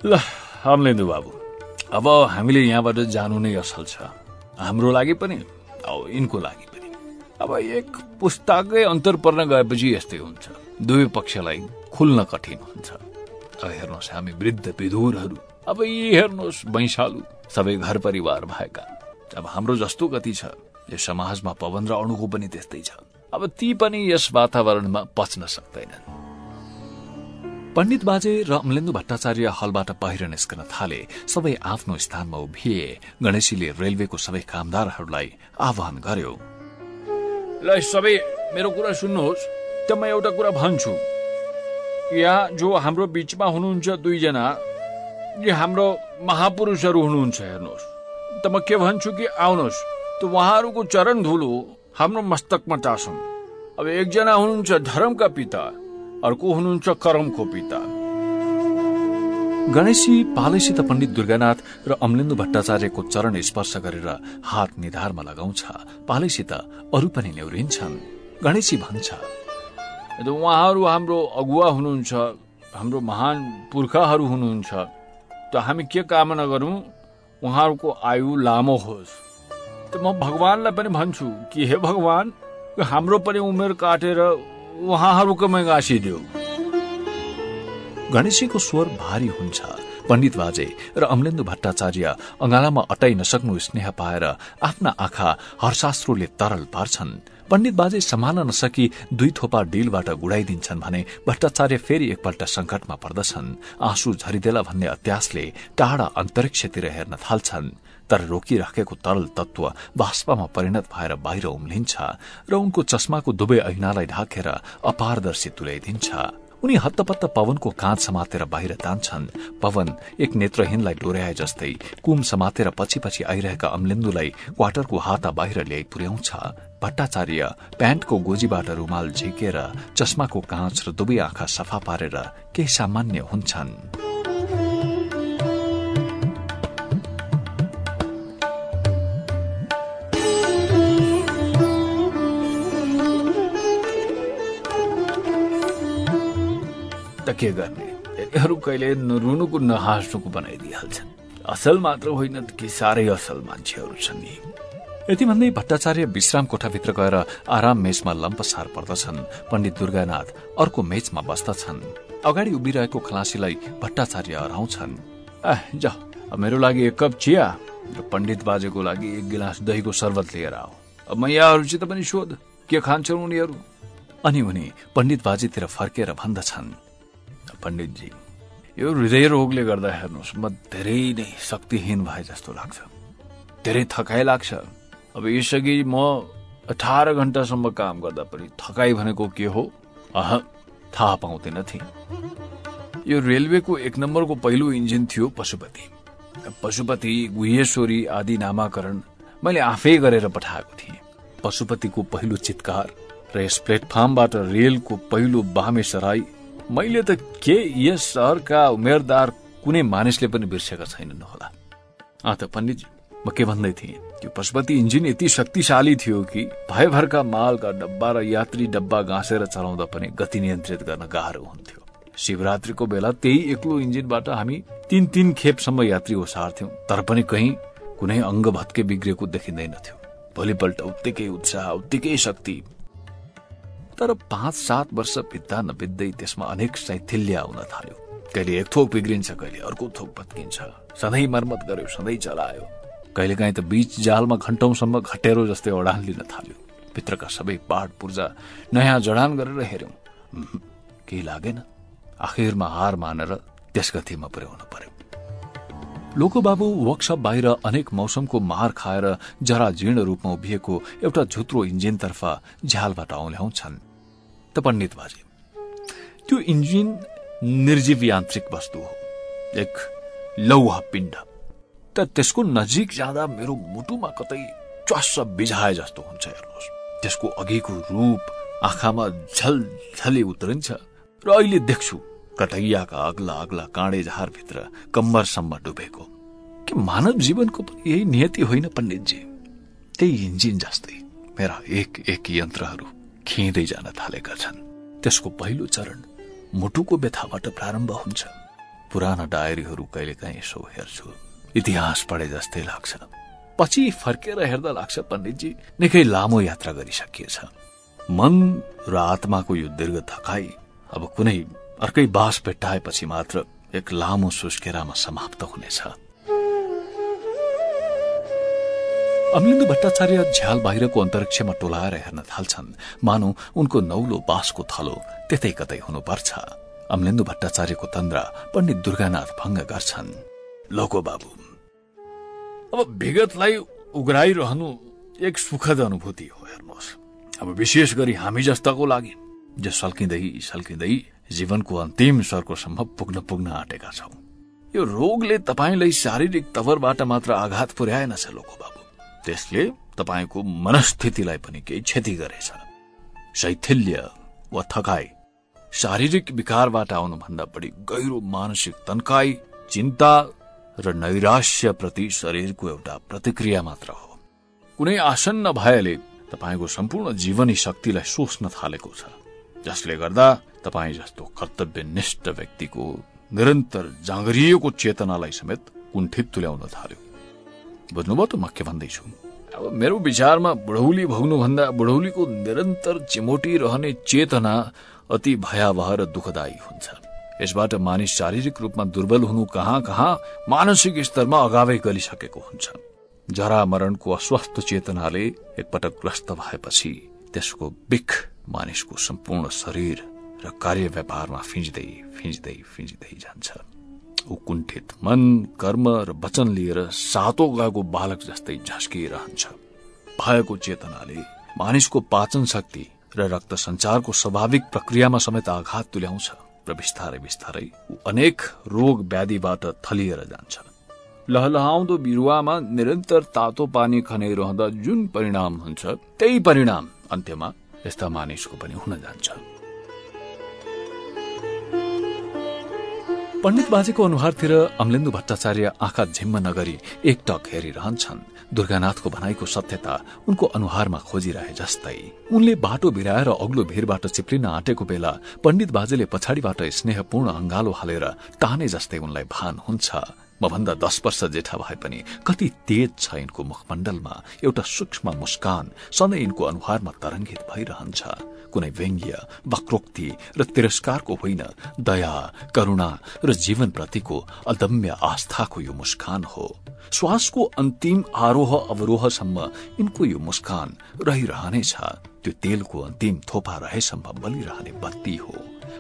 Speaker 1: ल हमलेन्दु बाबु। अब हामीले यहाँबाट जानु नै असल छ। हाम्रो लागि पनि यिनको लागि पनि। अब एक पुस्ताकै अन्तर पर्न गएपछि यस्तै हुन्छ। दुवै पक्षलाई खुल्न कठिन हुन्छ। हेर्नुहोस् हामी वृद्ध विधुरहरू। अब यी हेर्नुहोस् वैशालु सबै घर परिवार भएका। अब हाम्रो जस्तो गति छ। यस समाजमा पवन र अणुको पनि त्यस्तै छ। अब ती पनि यस वातावरणमा पच्न सक्दैनन्। पण्डित बाजे र अमलेन्दु भट्टाचार्य हलबाट बाहिर निस्कन थाले सबै आफ्नो स्थानमा उभिए गणेशीले रेलवेको सबै कामदारहरूलाई आह्वान गर्यो। ल सबै मेरो कुरा सुन्नुहोस्। त म एउटा कुरा भन्छु। यहाँ जो हाम्रो बीचमा हुनुहुन्छ दुईजना यो हाम्रो महापुरुषहरू हुनुहुन्छ हेर्नुहोस्। त म के भन्छु कि आउनुहोस् त उहाँहरूको चरण धुलो हाम्रो मस्तकमा टाँसौँ। अब एकजना हुनुहुन्छ धर्मका पिता अर्को हुनुहुन्छ कर्मको पिता। गणेशी पालैसित पण्डित दुर्गानाथ र अमलेन्दु भट्टाचार्यको चरण स्पर्श गरेर हात निधारमा लगाउँछ। पालैसित अरू पनि नेउरिन्छन् गणेशी भन्छ उहाँहरू हाम्रो अगुवा हुनुहुन्छ हाम्रो महान पुर्खाहरू हुनुहुन्छ त हामी के कामना गरौँ? उहाँहरूको आयु लामो होस्। त म भगवान्लाई पनि भन्छु कि हे भगवान हाम्रो पनि उमेर काटेर उहाँहरूकोमै गाँसिदेऊ गणेशीको स्वर भारी हुन्छ। पण्डित बाजे र अमलेन्दु भट्टाचार्य अँगालामा अटाइ नसक्नु स्नेह पाएर आफ्ना आँखा हर्षास्त्रुले तरल पार्छन्। पण्डित बाजे सम्हाल्न नसकी दुई थोपा डिलबाट गुडाइदिन्छन् भने भट्टाचार्य फेरि एकपल्ट संकटमा पर्दछन्। आँसु झरिदेला भन्ने अत्यासले टाढा अन्तरिक्षतिर हेर्न थाल्छन्। तर रोकिराखेको तरल तत्व बाष्पमा परिणत भएर बाहिर उम्लिन्छ र उनको चस्माको दुवै ऐनालाई ढाकेर अपारदर्शी तुल्याइदिन्छ। उनी हत्तपत्त पवनको काँध समातेर बाहिर तान्छन्। पवन एक नेत्रहीनलाई डोर्याए जस्तै कुम समातेर पछि पछि आइरहेका अमलेन्दुलाई क्वार्टरको हाता बाहिर ल्याइ पुर्याउँछ। भट्टाचार्य प्यान्टको गोजीबाट रुमाल झिकेर चस्माको काँच र दुवै आँखा सफा पारेर केही सामान्य हुन्छन्। त के? गर्ने यिनीहरू कहिले नरुनुको नहाँस्नुको बनाइदिइहाल्छन् असल मात्र होइन कि साह्रै असल मान्छेहरू छन् यी। यति भन्दै भट्टाचार्य विश्राम कोठाभित्र गएर आराम मेचमा लम्पसार पर्दछन्। पण्डित दुर्गानाथ अर्को मेचमा बस्दछन्। अगाडि उभिरहेको खलासीलाई भट्टाचार्य हराउँछन्। जा मेरो लागि एक कप चिया र पण्डित बाजेको लागि एक गिलास दहीको शर्बत लिएर आऊ। अब मैयाहरूसित पनि सोध के खान्छन् उनीहरू? अनि उनी पण्डित बाजेतिर फर्केर भन्दछन्। पण्डितजी यो हृदय रोगले गर्दा हेर्नुहोस् म धेरै नै शक्तिहीन भए जस्तो लाग्छ। धेरै थकाइ लाग्छ। अब यसअघि म अठार घण्टासम्म काम गर्दा पनि थकाइ भनेको के हो? अह थाहा पाउँदैन थिएँ। यो रेलवेको एक नम्बरको पहिलो इन्जिन थियो पशुपति। पशुपति गुहेश्वरी आदि नामाकरण मैले आफै गरेर पठाएको थिएँ। पशुपतिको पहिलो चितकार र यस प्लेटफर्मबाट रेलको पहिलो बामे सराई मैले त के यस सहरका उमेरदार कुनै मानिसले पनि बिर्सेका छैनन् होला। त पण्डितजी म के भन्दै थिएँ? त्यो पशुपति इन्जिन यति शक्तिशाली थियो कि भयभरका मालका डब्बा र यात्री डब्बा गाँसेर चलाउँदा पनि गति नियन्त्रित गर्न गाह्रो हुन्थ्यो। शिवरात्रिको बेला त्यही एक्लो इन्जिनबाट हामी तीन तीन खेपसम्म यात्री ओसार्थ्यौं तर पनि कहीँ कुनै अङ्ग भत्के बिग्रिएको देखिँदैनथ्यो भोलिपल्ट उत्तिकै उत्साह उत्तिकै शक्ति। तर पाँच सात वर्ष बित्दा नबित्दै त्यसमा अनेक शैथिल्य आउन थाल्यो। कहिले एक थोक बिग्रिन्छ कहिले अर्को थोक भत्किन्छ। सधैँ मर्मत गर्यो सधैँ चलायो कहिले काहीँ त बीच जालमा घन्टौंसम्म घटेरो जस्तै ओडान लिन थाल्यो। भित्रका सबै पाहाड पूर्जा नयाँ जडान गरेर हेर्यौं केही लागेन। आखिरमा हार मानेर त्यस गतिमा पुर्याउनु पर्यो। लोकोबाबु वर्कसप बाहिर अनेक मौसमको मार खाएर जरा जीर्ण रूपमा उभिएको एउटा झुत्रो इन्जिनतर्फ झ्यालबाट औल्याउँछन्। त पण्डित बाजे त्यो इन्जिन निर्जीव यान्त्रिक वस्तु हो एक लौह पिण्ड। त त्यसको नजिक जाँदा मेरो मुटुमा कतै च्वास बिझाए जस्तो हुन्छ हेर्नुहोस्। त्यसको अघिको रूप आँखामा झल झली उत्रिन्छ र अहिले देख्छु। कटैयाका अग्ला अग्ला काँडे झारभित्र कम्बरसम्म डुबेको। के मानव जीवनको पनि यही नियति होइन पण्डितजी? त्यही इन्जिन जस्तै। मेरा एक एक यन्त्रहरू खिँदै जान थालेका छन्। त्यसको पहिलो चरण मुटुको व्यथाबाट प्रारम्भ हुन्छ। पुराना डायरीहरू कहिलेकाहीँ यसो हेर्छु। इतिहास पढे जस्तै लाग्छ। पछि फर्केर हेर्दा लाग्छ पण्डितजी निकै लामो यात्रा गरिसकिएछ। मन र आत्माको यो दीर्घ थकाई अब कुनै अर्कै बास भेट्टाएपछि मात्र एक लामो सुस्केरामा समाप्त हुनेछ। अमलिन्दु भट्टाचार्य झ्याल बाहिरको अन्तरिक्षमा टोलाएर हेर्न थाल्छन्। मानौ उनको नौलो बाँसको थलो त्यतै कतै हुनुपर्छ। अमलिन्दु भट्टाचार्यको तन्द्रा पण्डित दुर्गानाथ भङ्ग गर्छन्। लोको बाबु। अब विगतलाई उग्राइरहनु एक सुखद अनुभूति हो हेर्नुहोस्। अब विशेष गरी हामी जस्ताको लागि जो सल्किँदै सल्किँदै जीवनको अन्तिम सर्कोसम्म पुग्न पुग्न आँटेका छौं। यो रोगले तपाईँलाई शारीरिक तवरबाट मात्र आघात पुर्याएनछ लोको बाबु। त्यसले तपाईँको मनस्थितिलाई पनि केही क्षति गरेछ। शैथिल्य वा थकाई शारीरिक विकारबाट आउनुभन्दा बढी गहिरो मानसिक तन्काई चिन्ता र नैराश्य प्रति शरीरको एउटा प्रतिक्रिया मात्र हो। कुनै आसन्न भयले तपाईँको सम्पूर्ण जीवनी शक्तिलाई सोच्न थालेको छ। जसले गर्दा तपाईँ जस्तो कर्तव्यनिष्ठ व्यक्तिको निरन्तर जाँगरिएको चेतनालाई समेत कुण्ठित तुल्याउन थाल्यो। बुझ्नुभयो त म के भन्दैछु? अब मेरो विचारमा बुढौली भोग्नुभन्दा बुढौलीको निरन्तर चिमोटी रहने चेतना अति भयावह र दुःखदायी हुन्छ। यसबाट मानिस शारीरिक रूपमा दुर्बल हुनु कहाँ कहाँ मानसिक स्तरमा अगावै गलिसकेको हुन्छ। जरा मरणको अस्वस्थ चेतनाले एकपटक ग्रस्त भएपछि त्यसको बिख मानिसको सम्पूर्ण शरीर र कार्य व्यापारमा फिँज्दै फिँज्दै फिँज्दै जान्छ। कुण्ठित मन कर्म र वचन लिएर सातो गएको बालक जस्तै झस्किरहन्छ। भएको चेतनाले मानिसको पाचन शक्ति र रक्त संचारको स्वाभाविक प्रक्रियामा समेत आघात तुल्याउँछ। र बिस्तारै बिस्तारै अनेक रोग व्याधिबाट थलिएर जान्छ। लहलहाउँदो बिरुवामा निरन्तर तातो पानी खनाइरहँदा जुन परिणाम हुन्छ त्यही परिणाम अन्त्यमा यस्ता मानिसको पनि हुन जान्छ। पण्डित बाजेको अनुहारतिर अमलेन्दु भट्टाचार्य आँखा झिम्म नगरी एकटक हेरिरहन्छन्। दुर्गानाथको भनाइको सत्यता उनको अनुहारमा खोजिरहे जस्तै। उनले बाटो बिराएर अग्लो भिरबाट चिप्लिन आँटेको बेला पण्डित बाजेले पछाडिबाट स्नेहपूर्ण अंगालो हालेर ताने जस्तै उनलाई भान हुन्छ। मभन्दा दस वर्ष जेठा भए पनि कति तेज छ यिनको मुखमण्डलमा। एउटा सूक्ष्म मुस्कान सधैँ यिनको अनुहारमा तरंगित भइरहन्छ। कुनै व्यङ्ग्य वक्रोक्ति र तिरस्कारको होइन दया करूणा र जीवनप्रतिको अदम्य आस्थाको यो मुस्कान हो। श्वासको अन्तिम आरोह अवरोहसम्म यिनको यो मुस्कान रहिरहनेछ त्यो तेलको अन्तिम थोपा रहेसम्म बलिरहने बत्ती हो।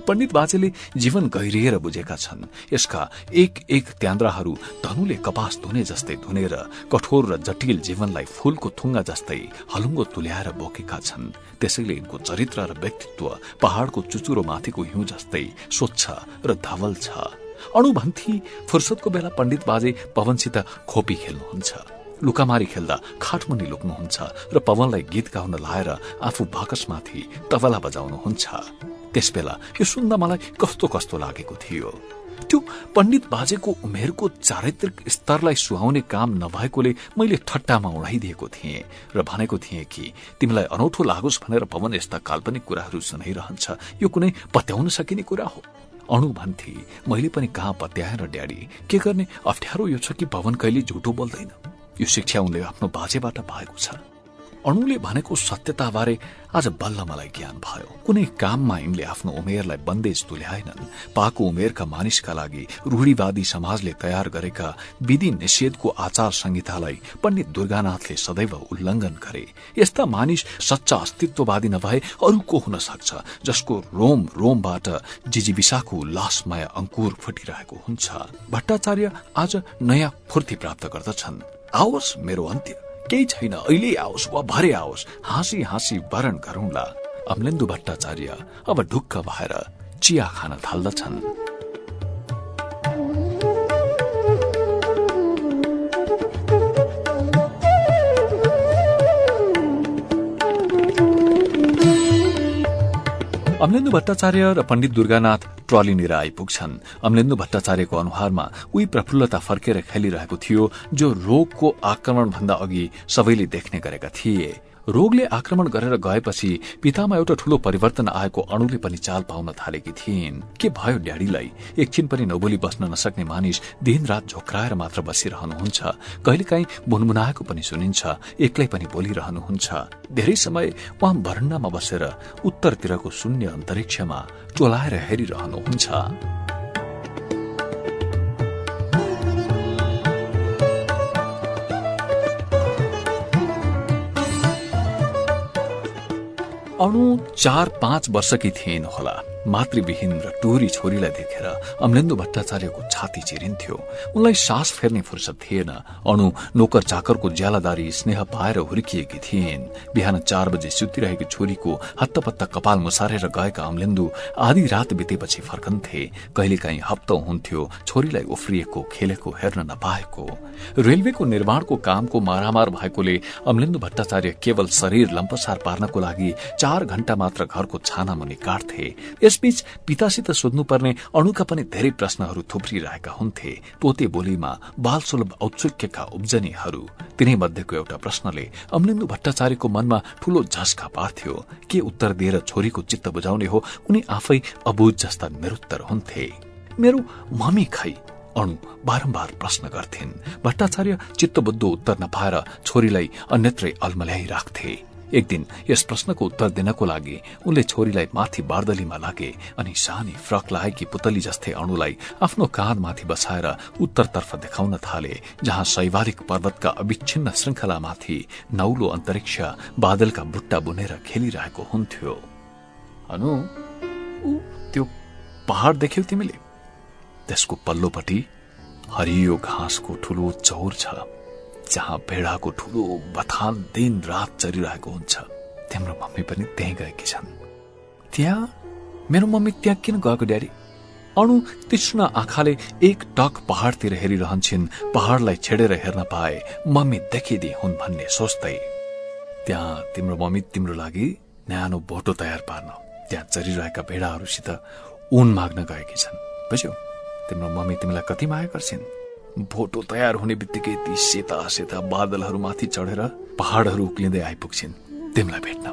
Speaker 1: पण्डित बाजेले जीवन गहिरिएर बुझेका छन्। यसका एक एक त्यान्द्राहरू धनुले कपास धुने जस्तै धुनेर कठोर र जटिल जीवनलाई फूलको थुङ्गा जस्तै हलुङ्गो तुल्याएर बोकेका छन्। त्यसैले यिनको चरित्र र व्यक्तित्व पहाड़को चुचुरो माथिको हिउँ जस्तै स्वच्छ र धवल छ। अणु भन्थी फुर्सदको बेला पण्डित बाजे पवनसित खोपी खेल्नुहुन्छ। लुकामारी खेल्दा खाटमुनि लुक्नुहुन्छ र पवनलाई गीत गाउन लाएर आफू भाकसमाथि तबला बजाउनुहुन्छ। त्यसबेला यो सुन्दा मलाई कस्तो कस्तो लागेको थियो। त्यो पण्डित बाजेको उमेरको चारित्रिक स्तरलाई सुहाउने काम नभएकोले मैले ठट्टामा उडाइदिएको थिएँ र भनेको थिएँ कि तिमीलाई अनौठो लागोस् भनेर पवन यस्ता काल्पनिक कुराहरू सुनाइरहन्छ। यो कुनै पत्याउन सकिने कुरा हो। अणु भन्थे मैले पनि कहाँ पत्याएर ड्याडी के गर्ने? अप्ठ्यारो यो छ कि पवन कहिले झुटो बोल्दैन। यो शिक्षा उनले आफ्नो बाजेबाट पाएको छ। अणुले भनेको सत्यताबारे आज बल्ल मलाई ज्ञान भयो। कुनै काममा यिनले आफ्नो उमेरलाई बन्देज तुल्याएनन्। पाको उमेरका मानिसका लागि रूढीवादी समाजले तयार गरेका विधि निषेधको आचार संहितालाई पण्डित दुर्गानाथले सदैव उल्लंघन गरे। यस्ता मानिस सच्चा अस्तित्ववादी नभए अरू को हुन सक्छ जसको रोम रोमबाट जिजीविसाको उल्लासमय अंकुर फुटिरहेको हुन्छ। भट्टाचार्य आज नयाँ फूर्ति प्राप्त गर्दछन्। आओस् मेरो अन्त्य। केही छैन। अहिले आओस् वा भरे आओस् हाँसी हाँसी वरण गरौंला। अमलेन्दु भट्टाचार्य अब ढुक्क भएर चिया खान थाल्दछन्। अमलेन्दु भट्टाचार्य र पण्डित दुर्गानाथ ट्रलीनिर आइपुग्छन्। अमलेन्दु भट्टाचार्यको अनुहारमा उही प्रफुल्लता फर्केर खेलिरहेको थियो जो रोगको आक्रमण भन्दा अघि सबैले देख्ने गरेका थिए। रोगले आक्रमण गरेर गएपछि पितामा एउटा ठूलो परिवर्तन आएको अणुले पनि चाल पाउन थालेकी थिइन्। के भयो ड्याडीलाई? एकछिन पनि नबोली बस्न नसक्ने मानिस दिन रात झोक्राएर मात्र बसिरहनुहुन्छ। कहिलेकाहीँ बुनबुनाएको पनि सुनिन्छ एक्लै पनि बोलिरहनुहुन्छ। धेरै समय उहाँ भरण्डामा बसेर उत्तरतिरको शून्य अन्तरिक्षमा चोलाएर हेरिरहनुहुन्छ। अणु चार पाँच वर्षकी थिइन् होला। मातृविहीन र टोरी छोरीलाई देखेर अमलेन्दु भट्टाचार्यको छाती चिरिन्थ्यो। उनलाई सास फेर्ने फुर्सद थिएन। अणु नोकर चाकरको ज्यालादारी स्नेह पाएर हुर्किएकी थिइन्। बिहान चार बजे सुतिरहेकी छोरीको हत्तपत्ता कपाल मुसारेर गएका अमलेन्दु आधी रात बितेपछि फर्कन्थे। कहिलेकाहीँ हप्तौ हुन्थ्यो छोरीलाई उफ्रिएको खेलेको हेर्न नपाएको। रेलवेको निर्माणको कामको मारामार भएकोले अमलेन्दु भट्टाचार्य केवल शरीर लम्पसार पार्नको लागि चार घण्टा मात्र घरको छाना मुनि काट्थे। यसबीच पितासित सोध्नुपर्ने अणुका पनि धेरै प्रश्नहरू थुप्रिरहेका हुन्थे। तोते बोलीमा बालसुलभ औत्सुक्यका उब्जनीहरू। तिनै मध्येको एउटा प्रश्नले अमलिन्दु भट्टाचार्यको मनमा ठूलो झस्का पार्थ्यो। के उत्तर दिएर छोरीको चित्त बुझाउने हो? उनी आफै अबुझ जस्ता निरुत्तर हुन्थे। मेरो मम्मी खै? अणु बारम्बार प्रश्न गर्थिन्। भट्टाचार्य चित्तबुद्ध उत्तर नपाएर छोरीलाई अन्यत्रै अल्मल्याई राख्थे। एक दिन यस प्रश्नको उत्तर दिनको लागि उनले छोरीलाई माथि बार्दलीमा लागे अनि सानी फ्रक लागेकी पुतली जस्तै अणुलाई आफ्नो काँधमाथि बसाएर उत्तरतर्फ देखाउन थाले जहाँ शैवारिक पर्वतका अविच्छिन्न श्रृंखलामाथि नौलो अन्तरिक्ष बादलका बुट्टा बुनेर खेलिरहेको हुन्थ्यो। अनु त्यो पहाड़ देख्यौ तिमीले? त्यसको पल्लोपट्टि हरियो घाँसको ठूलो चौर छ। जहाँ भेडाको ठुलो बथान दिन रात चरिरहेको हुन्छ तिम्रो मम्मी पनि त्यहीँ गएकी छन्। त्यहाँ? मेरो मम्मी त्यहाँ किन गएको ड्याडी? अणु तीक्ष्ण आँखाले एक टक पहाड़तिर हेरिरहन्छन् पहाड़लाई छेडेर हेर्न पाए मम्मी देखिदिए हुन् भन्ने सोच्दै। त्यहाँ तिम्रो मम्मी तिम्रो लागि न्यानो भोटो तयार पार्न त्यहाँ चरिरहेका भेडाहरूसित ऊन माग्न गएकी छन्। बुझ्यौ तिम्रो मम्मी तिमीलाई कति माया गर्छिन्। भोटो तयार हुने बित्तिकै ती सेता सेता बादलहरूमाथि चढेर पहाड़हरू उक्लिँदै आइपुग्छिन्। तिमीलाई भेट्न।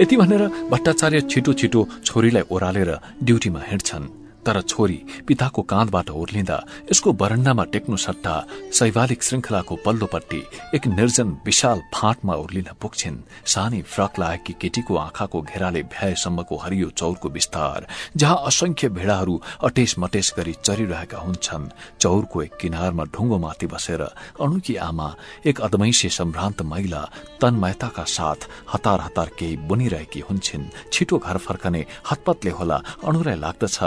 Speaker 1: यति भनेर भट्टाचार्य छिटो छिटो छोरीलाई ओह्रालेर ड्युटीमा हिँड्छन्। तर छोरी पिताको काँधबाट ओर्लिँदा यसको बरण्डामा टेक्नु सट्टा शैवालिक श्रृंखलाको पल्लोपट्टि एक निर्जन विशाल फाँटमा ओर्लिन पुग्छिन्। सानी फ्रक लागेकी केटीको आँखाको घेराले भ्याएसम्मको हरियो चौरको विस्तार जहाँ असंख्य भेडाहरू अटेस मटेस गरी चरिरहेका हुन्छन्। चौरको एक किनारमा ढुङ्गोमाथि बसेर अणुकी आमा एक अदमैसे सम्भ्रान्त महिला तन्मयताका साथ हतार हतार केही बुनिरहेकी हुन्छन्। छिटो घर फर्कने हतपतले होला अणुलाई लाग्दछ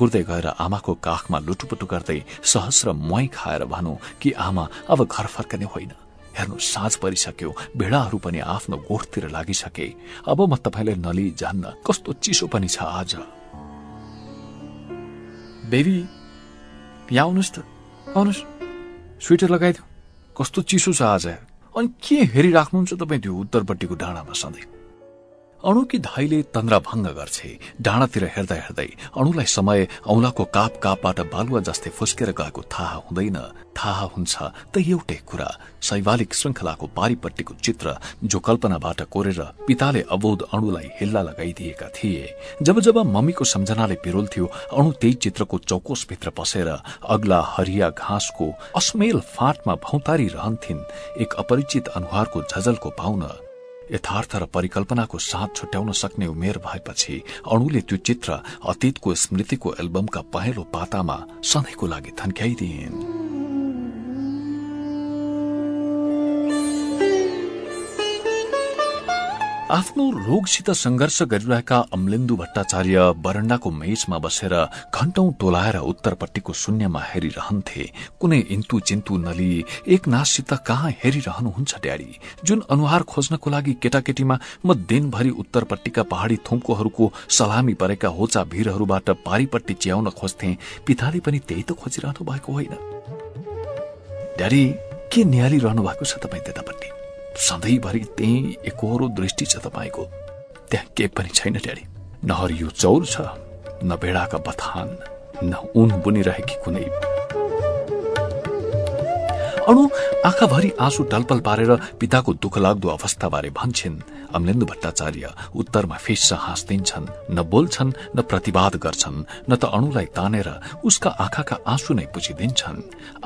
Speaker 1: दगुर्दै गएर आमाको काखमा लुटुपुटु गर्दै सहस्र मुहाई खाएर भनौ कि आमा अब घर फर्कने होइन। हेर्नु साँझ परिसक्यो भेडाहरू पनि आफ्नो गोठतिर लागिसके। अब म तपाईँलाई नली जान्न कस्तो चिसो पनि छ आज। बेबी यहाँ आउनुहोस् त। आउनुहोस्। स्वेटर लगाइदियो कस्तो चिसो छ आज। अनि के हेरिराख्नुहुन्छ तपाईँ त्यो उत्तरपट्टिको डाँडामा सधैँ? अणुकी धाईले तन्द्रा भङ्ग गर्छे। डाँडातिर हेर्दा हेर्दै अणुलाई समय औलाको काप कापबाट बालुवा जस्तै फुस्केर गएको थाहा हुँदैन। थाहा हुन्छ त एउटै कुरा शैवालिक श्रृंखलाको पारिपट्टिको चित्र जो कल्पनाबाट कोरेर पिताले अबोध अणुलाई हिल्ला लगाइदिएका थिए। जब जब मम्मीको सम्झनाले पिरोल्थ्यो अणु त्यही चित्रको चौकोसभित्र पसेर अग्ला हरिया घाँसको अस्मेल फाँटमा भौतारी रहन्थिन् एक अपरिचित अनुहारको झजलको पाउन यथार्थ र परिकल्पनाको साथ छुट्याउन सक्ने उमेर भएपछि अणुले त्यो चित्र अतीतको स्मृतिको एल्बमका पहेँलो पातामा सधैँको लागि थन्क्याइदिइन्। आफ्नो रोगसित संघर्ष गरिरहेका अमलेन्दु भट्टाचार्य बरण्डाको मेचमा बसेर घण्टौं टोलाएर उत्तरपट्टिको शून्यमा हेरिरहन्थे। कुनै इन्तु चिन्तु नली एक नाससित कहाँ हेरिरहनुहुन्छ ड्याडी? जुन अनुहार खोज्नको लागि केटाकेटीमा म दिनभरि उत्तरपट्टिका पहाड़ी थुम्कोहरूको सलामी परेका होचा भीरहरूबाट पारिपट्टि च्याउन खोज्थे पिताले पनि त्यही त खोजिरहनु भएको होइन। ड्याडी के निहालिरहनु भएको छ तपाईँ त्यतापट्टि? सधैँभरि त्यही एकहोरो दृष्टि छ तपाईँको। त्यहाँ के पनि छैन ड्याडी न हरियो चौर छ न भेडाका बथान न ऊन बुनिरहेकी कुनै अणु आँखाभरि आँसु टलपल पारेर पिताको दुःख लाग्दो अवस्थाबारे भन्छन्। अमलेन्दु भट्टाचार्य उत्तरमा फिस्स हाँस्दिन्छन् न बोल्छन् न प्रतिवाद गर्छन् न त अणुलाई तानेर उसका आँखाका आँसु नै पुछिदिन्छन्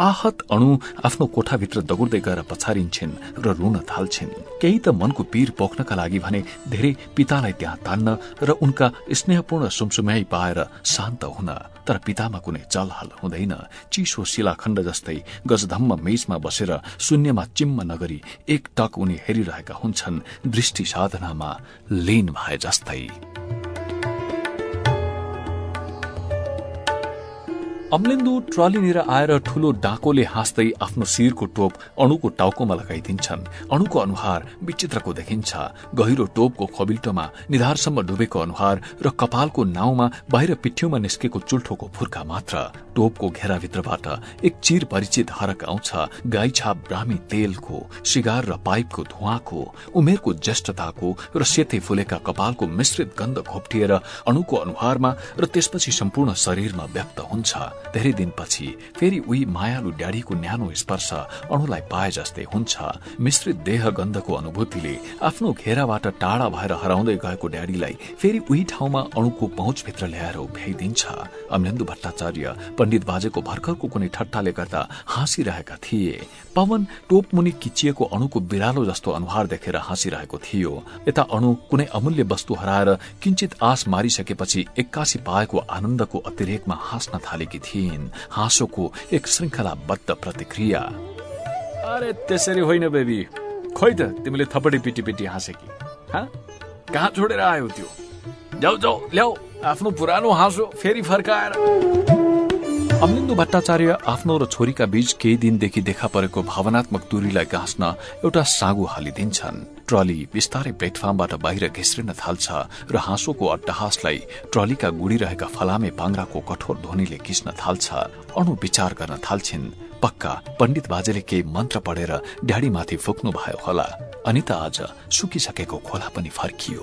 Speaker 1: आहत अणु आफ्नो कोठाभित्र दगुर्दै गएर पछारिन्छन् र रुन थाल्छिन्। केही त मनको पीर पोख्नका लागि भने धेरै पितालाई त्यहाँ तान्न र उनका स्नेहपूर्ण सुमसुम्याई पाएर शान्त हुन। तर पितामा कुनै चलहल हुँदैन। चिसो शिलाखण्ड जस्तै गजधम्म मेचमा बसेर शून्यमा चिम्म नगरी एक टक उनी हेरिरहेका हुन्छन्। दृष्टि साधनामा लीन भए जस्तै। अम्लेन्दु ट्रलीनिर आएर ठूलो डाकोले हाँस्दै आफ्नो शिरको टोप अणुको टाउकोमा लगाइदिन्छन्। अणुको अनुहार विचित्रको देखिन्छ। गहिरो टोपको खबिल्टोमा निधारसम्म डुबेको अनुहार र कपालको नाउँमा बाहिर पिठ्यौमा निस्केको चुल्ठोको फुर्का मात्र। टोपको घेराभित्रबाट एक चिर परिचित हरक आउँछ गाई छाप ब्राह्मी तेलको सिगार र पाइपको धुवाको उमेरको ज्येष्ठताको र सेते फुलेका कपालको मिश्रित गन्ध घोप्टिएर अणुको अनुहारमा र त्यसपछि सम्पूर्ण शरीरमा व्यक्त हुन्छ। धेरै दिनपछि फेरि उही मायालु ड्याडीको न्यानो स्पर्श अणुलाई पाए जस्तै हुन्छ। मिश्रित देह गन्धको अनुभूतिले आफ्नो घेराबाट टाढा भएर हराउँदै गएको ड्याडीलाई फेरि उही ठाउँमा अणुको पहुँचभित्र ल्याएर उभ्याइदिन्छ। अमलेन्दु भट्टाचार्य पण्डित बाजेको भर्खरको कुनै ठट्टाले गर्दा हाँसिरहेका थिए। पवन टोप मुनि किचिएको अणुको बिरालो जस्तो अनुहार देखेर हाँसिरहेको थियो। यता अणु कुनै अमूल्य वस्तु हराएर किंचित आश मारिसकेपछि एक्कासी पाएको आनन्दको अतिरेकमा हाँस्न थालेकी थिइन् हाँसोको एक श्रृङ्खलाबद्ध प्रतिक्रिया। अरे त्यसरी होइन बेबी। खोइ त तिमीले थपडी पिटी पिटी हाँसे कि? कहाँ छोडेर आयो त्यो? जाऊ जाऊ ल्याऊ। आफ्नो पुरानो हाँसो फेरि फर्काएर। अमलिन्दु भट्टाचार्य आफ्नो र छोरीका बीच केही दिनदेखि देखा परेको भावनात्मक दूरीलाई गाँस्न एउटा सागु हालिदिन्छन्। ट्रली बिस्तारै प्लेटफर्मबाट बाहिर घिस्रिन थाल्छ र हाँसोको अट्टहासलाई ट्रलीका गुडिरहेका फलामे पाङ्राको कठोर ध्वनिले किस्न थाल्छ। अणु विचार गर्न थाल्छिन्। पक्का पण्डित बाजेले केही मन्त्र पढेर ढ्याडीमाथि फुक्नु भयो होला। अनि त आज सुकिसकेको खोला पनि फर्कियो।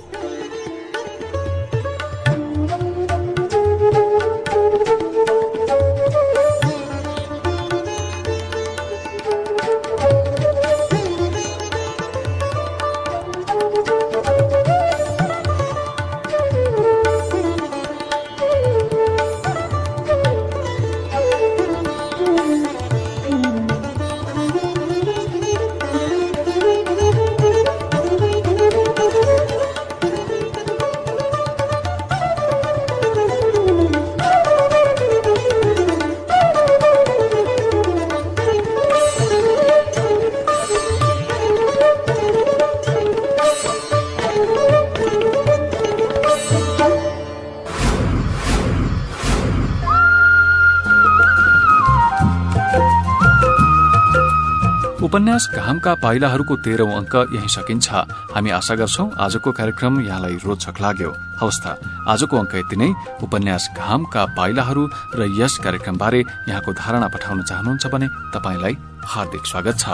Speaker 1: उपन्यास घामका पाइलाहरूको तेह्रौं अङ्क यही सकिन्छ। हामी आशा गर्छौ आजको कार्यक्रम यहाँलाई रोचक लाग्यो। हवस् आजको अङ्क यति नै। उपन्यास घामका पाइलाहरू र यस कार्यक्रमबारे यहाँको धारणा पठाउन चाहनुहुन्छ भने तपाईँलाई हार्दिक स्वागत छ।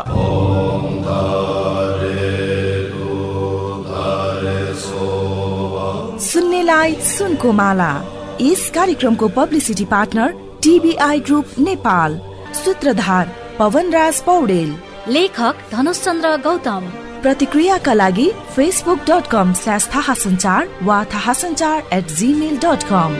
Speaker 2: सुन्नेलाई सुनको माला। यस कार्यक्रमको publicity partner TBI group Nepal. सूत्रधार पवनराज पौडेल।
Speaker 3: लेखक धनुष चन्द्र गौतम।
Speaker 2: प्रतिक्रियाका लागि फेसबुक डट कम स्ल्यास थाहा सञ्चार वा थाहा सञ्चार एट जिमेल डट कम